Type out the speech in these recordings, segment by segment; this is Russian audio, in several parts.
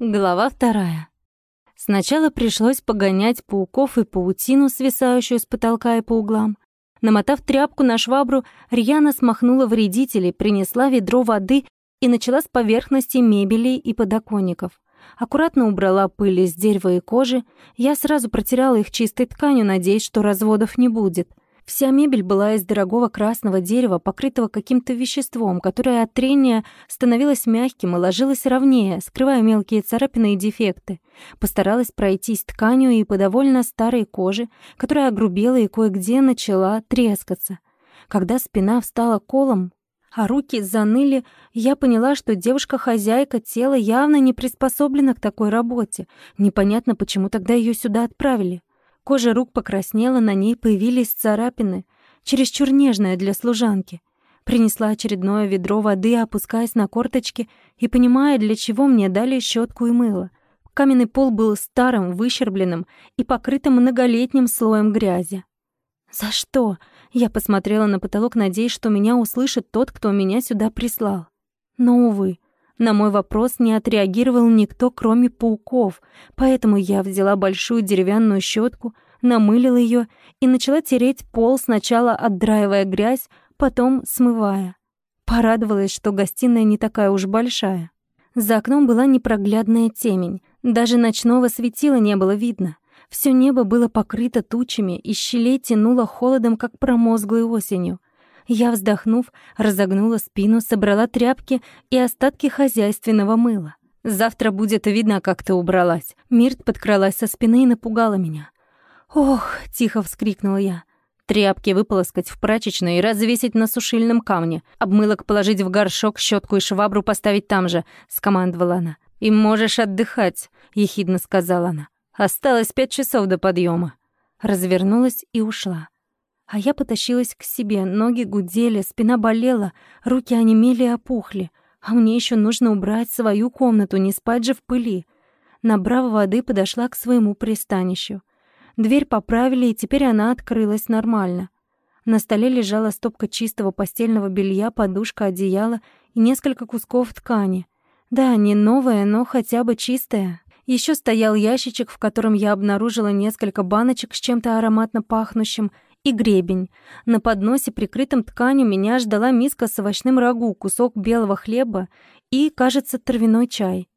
Глава вторая. Сначала пришлось погонять пауков и паутину, свисающую с потолка и по углам. Намотав тряпку на швабру, Рьяна смахнула вредителей, принесла ведро воды и начала с поверхности мебели и подоконников. Аккуратно убрала пыль из дерева и кожи. Я сразу протирала их чистой тканью, надеясь, что разводов не будет — Вся мебель была из дорогого красного дерева, покрытого каким-то веществом, которое от трения становилось мягким и ложилось ровнее, скрывая мелкие царапины и дефекты. Постаралась пройтись тканью и по довольно старой коже, которая огрубела и кое-где начала трескаться. Когда спина встала колом, а руки заныли, я поняла, что девушка-хозяйка тела явно не приспособлена к такой работе. Непонятно, почему тогда ее сюда отправили. Кожа рук покраснела, на ней появились царапины, чересчур нежная для служанки. Принесла очередное ведро воды, опускаясь на корточки и понимая, для чего мне дали щетку и мыло. Каменный пол был старым, выщербленным и покрытым многолетним слоем грязи. «За что?» Я посмотрела на потолок, надеясь, что меня услышит тот, кто меня сюда прислал. Но, увы, на мой вопрос не отреагировал никто, кроме пауков, поэтому я взяла большую деревянную щетку, намылила ее и начала тереть пол, сначала отдраивая грязь, потом смывая. Порадовалась, что гостиная не такая уж большая. За окном была непроглядная темень, даже ночного светила не было видно. Все небо было покрыто тучами, и щелей тянуло холодом, как промозглой осенью. Я, вздохнув, разогнула спину, собрала тряпки и остатки хозяйственного мыла. Завтра будет видно, как ты убралась. Мирт подкралась со спины и напугала меня. «Ох!» — тихо вскрикнула я. Тряпки выполоскать в прачечную и развесить на сушильном камне. Обмылок положить в горшок, щетку и швабру поставить там же, скомандовала она. «И можешь отдыхать», — ехидно сказала она. «Осталось пять часов до подъема. Развернулась и ушла. А я потащилась к себе, ноги гудели, спина болела, руки онемели и опухли. А мне еще нужно убрать свою комнату, не спать же в пыли. Набрав воды, подошла к своему пристанищу. Дверь поправили, и теперь она открылась нормально. На столе лежала стопка чистого постельного белья, подушка, одеяло и несколько кусков ткани. Да, не новая, но хотя бы чистая. Еще стоял ящичек, в котором я обнаружила несколько баночек с чем-то ароматно пахнущим и гребень. На подносе, прикрытом тканью, меня ждала миска с овощным рагу, кусок белого хлеба и, кажется, травяной чай.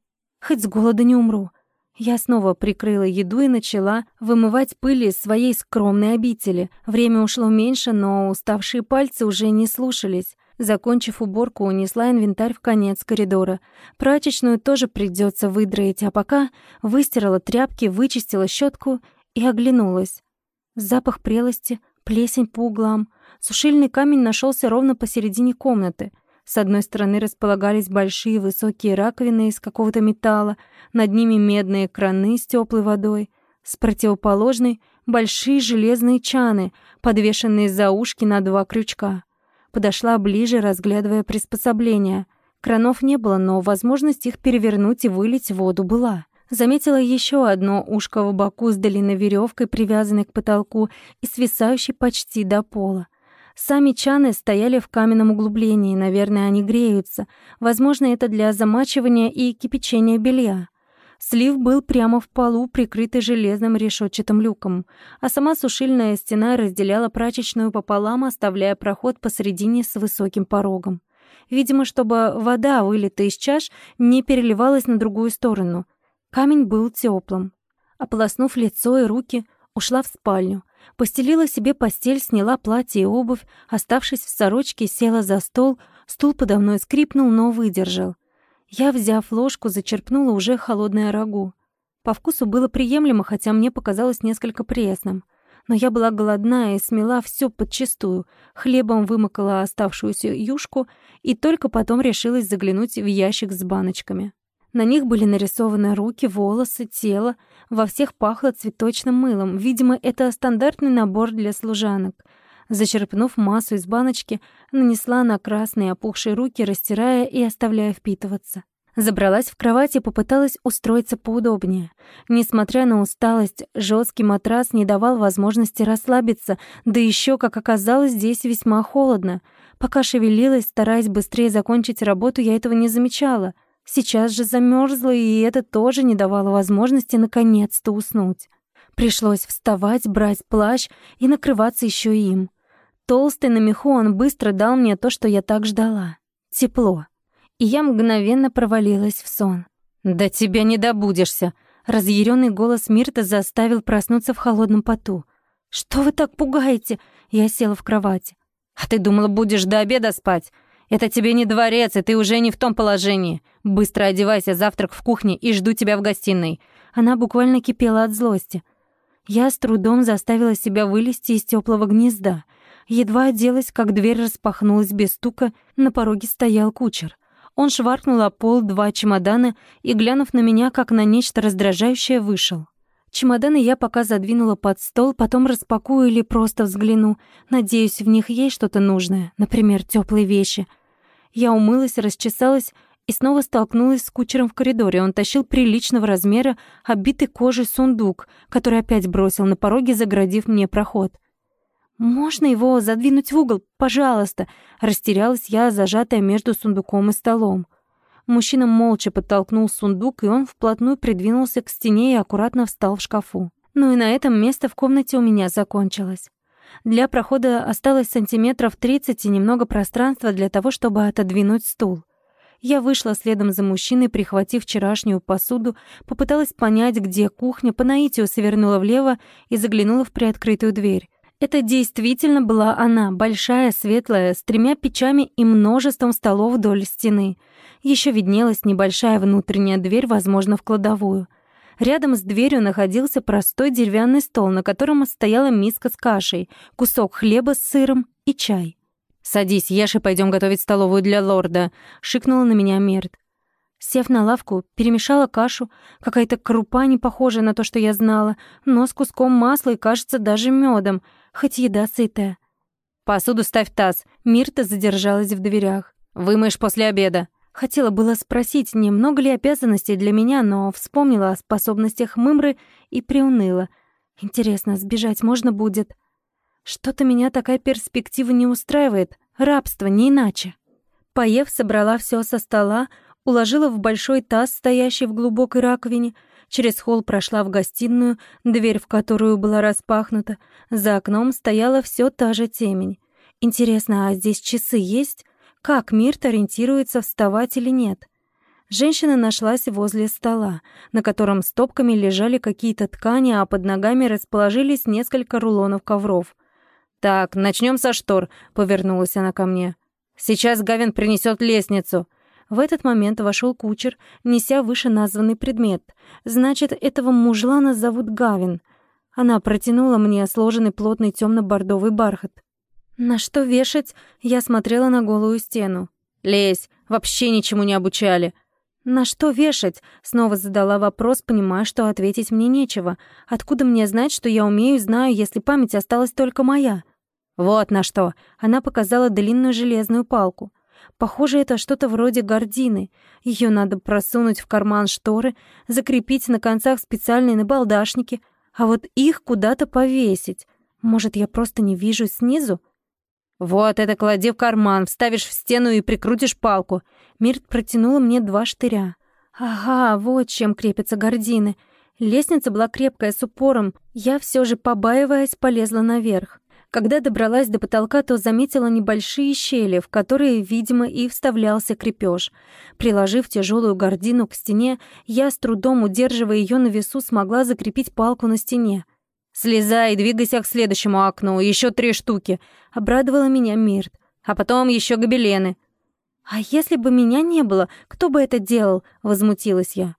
Хоть с голода не умру. Я снова прикрыла еду и начала вымывать пыль из своей скромной обители. Время ушло меньше, но уставшие пальцы уже не слушались. Закончив уборку, унесла инвентарь в конец коридора. Прачечную тоже придется выдроить, а пока выстирала тряпки, вычистила щетку и оглянулась. Запах прелости, плесень по углам. Сушильный камень нашелся ровно посередине комнаты. С одной стороны располагались большие высокие раковины из какого-то металла, над ними медные краны с теплой водой. С противоположной — большие железные чаны, подвешенные за ушки на два крючка. Подошла ближе, разглядывая приспособления. Кранов не было, но возможность их перевернуть и вылить воду была. Заметила еще одно ушко в боку с длинной веревкой, привязанной к потолку и свисающей почти до пола. Сами чаны стояли в каменном углублении, наверное, они греются. Возможно, это для замачивания и кипячения белья. Слив был прямо в полу, прикрытый железным решетчатым люком, а сама сушильная стена разделяла прачечную пополам, оставляя проход посередине с высоким порогом. Видимо, чтобы вода, вылитая из чаш, не переливалась на другую сторону — Камень был теплым. Ополоснув лицо и руки, ушла в спальню. Постелила себе постель, сняла платье и обувь, оставшись в сорочке, села за стол, стул подо мной скрипнул, но выдержал. Я, взяв ложку, зачерпнула уже холодное рагу. По вкусу было приемлемо, хотя мне показалось несколько пресным. Но я была голодна и смела все подчистую, хлебом вымокала оставшуюся юшку и только потом решилась заглянуть в ящик с баночками. На них были нарисованы руки, волосы, тело. Во всех пахло цветочным мылом. Видимо, это стандартный набор для служанок. Зачерпнув массу из баночки, нанесла на красные опухшие руки, растирая и оставляя впитываться. Забралась в кровать и попыталась устроиться поудобнее. Несмотря на усталость, жесткий матрас не давал возможности расслабиться, да еще, как оказалось, здесь весьма холодно. Пока шевелилась, стараясь быстрее закончить работу, я этого не замечала — Сейчас же замерзла, и это тоже не давало возможности наконец-то уснуть. Пришлось вставать, брать плащ и накрываться еще им. Толстый на меху он быстро дал мне то, что я так ждала. Тепло. И я мгновенно провалилась в сон. «Да тебя не добудешься!» Разъяренный голос Мирта заставил проснуться в холодном поту. «Что вы так пугаете?» Я села в кровати. «А ты думала, будешь до обеда спать? Это тебе не дворец, и ты уже не в том положении. Быстро одевайся, завтрак в кухне, и жду тебя в гостиной». Она буквально кипела от злости. Я с трудом заставила себя вылезти из теплого гнезда. Едва оделась, как дверь распахнулась без стука, на пороге стоял кучер. Он шваркнул о пол два чемодана и, глянув на меня, как на нечто раздражающее, вышел. Чемоданы я пока задвинула под стол, потом распакую или просто взгляну. Надеюсь, в них есть что-то нужное, например, теплые вещи. Я умылась, расчесалась и снова столкнулась с кучером в коридоре. Он тащил приличного размера, обитый кожей сундук, который опять бросил на пороге, заградив мне проход. «Можно его задвинуть в угол? Пожалуйста!» Растерялась я, зажатая между сундуком и столом. Мужчина молча подтолкнул сундук, и он вплотную придвинулся к стене и аккуратно встал в шкафу. Ну и на этом место в комнате у меня закончилось. Для прохода осталось сантиметров 30 и немного пространства для того, чтобы отодвинуть стул. Я вышла следом за мужчиной, прихватив вчерашнюю посуду, попыталась понять, где кухня, по наитию свернула влево и заглянула в приоткрытую дверь. Это действительно была она, большая, светлая, с тремя печами и множеством столов вдоль стены. Еще виднелась небольшая внутренняя дверь, возможно, в кладовую. Рядом с дверью находился простой деревянный стол, на котором стояла миска с кашей, кусок хлеба с сыром и чай. «Садись, ешь и пойдем готовить столовую для лорда», — шикнула на меня Мерт. Сев на лавку, перемешала кашу, какая-то крупа, не похожая на то, что я знала, но с куском масла и, кажется, даже медом, хоть еда сытая. «Посуду ставь в таз», Мирта задержалась в дверях. «Вымоешь после обеда». Хотела было спросить, немного ли обязанностей для меня, но вспомнила о способностях Мымры и приуныла. Интересно, сбежать можно будет? Что-то меня такая перспектива не устраивает. Рабство, не иначе. Поев, собрала все со стола, уложила в большой таз, стоящий в глубокой раковине, через холл прошла в гостиную, дверь в которую была распахнута. За окном стояла все та же темень. Интересно, а здесь часы есть? Как Мирт ориентируется, вставать или нет? Женщина нашлась возле стола, на котором стопками лежали какие-то ткани, а под ногами расположились несколько рулонов ковров — «Так, начнем со штор», — повернулась она ко мне. «Сейчас Гавин принесет лестницу». В этот момент вошел кучер, неся вышеназванный предмет. «Значит, этого мужлана зовут Гавин». Она протянула мне сложенный плотный темно-бордовый бархат. «На что вешать?» Я смотрела на голую стену. «Лезь, вообще ничему не обучали». «На что вешать?» Снова задала вопрос, понимая, что ответить мне нечего. «Откуда мне знать, что я умею и знаю, если память осталась только моя?» «Вот на что!» Она показала длинную железную палку. Похоже, это что-то вроде гордины. Ее надо просунуть в карман шторы, закрепить на концах специальные набалдашники, а вот их куда-то повесить. Может, я просто не вижу снизу? «Вот это клади в карман, вставишь в стену и прикрутишь палку». Мирт протянула мне два штыря. «Ага, вот чем крепятся гордины». Лестница была крепкая, с упором. Я все же, побаиваясь, полезла наверх. Когда добралась до потолка, то заметила небольшие щели, в которые, видимо, и вставлялся крепеж. Приложив тяжелую гордину к стене, я, с трудом удерживая ее на весу, смогла закрепить палку на стене. «Слезай и двигайся к следующему окну, еще три штуки», — обрадовала меня Мирт. «А потом еще гобелены». «А если бы меня не было, кто бы это делал?» — возмутилась я.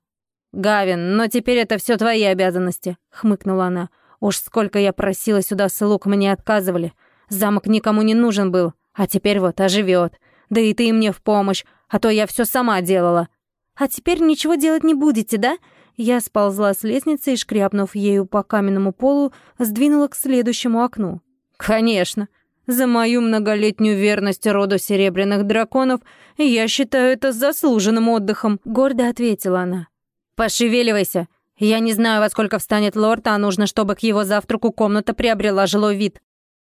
«Гавин, но теперь это все твои обязанности», — хмыкнула она. Уж сколько я просила сюда слуг, мне отказывали. Замок никому не нужен был, а теперь вот оживет. Да и ты мне в помощь, а то я все сама делала. А теперь ничего делать не будете, да? Я сползла с лестницы и, шкрябнув ею по каменному полу, сдвинула к следующему окну. Конечно. За мою многолетнюю верность роду серебряных драконов я считаю это заслуженным отдыхом, гордо ответила она. Пошевеливайся, я не знаю, во сколько встанет лорд, а нужно, чтобы к его завтраку комната приобрела жилой вид.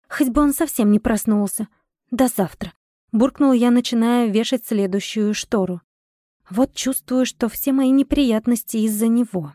Хоть бы он совсем не проснулся. До завтра. Буркнула я, начиная вешать следующую штору. Вот чувствую, что все мои неприятности из-за него.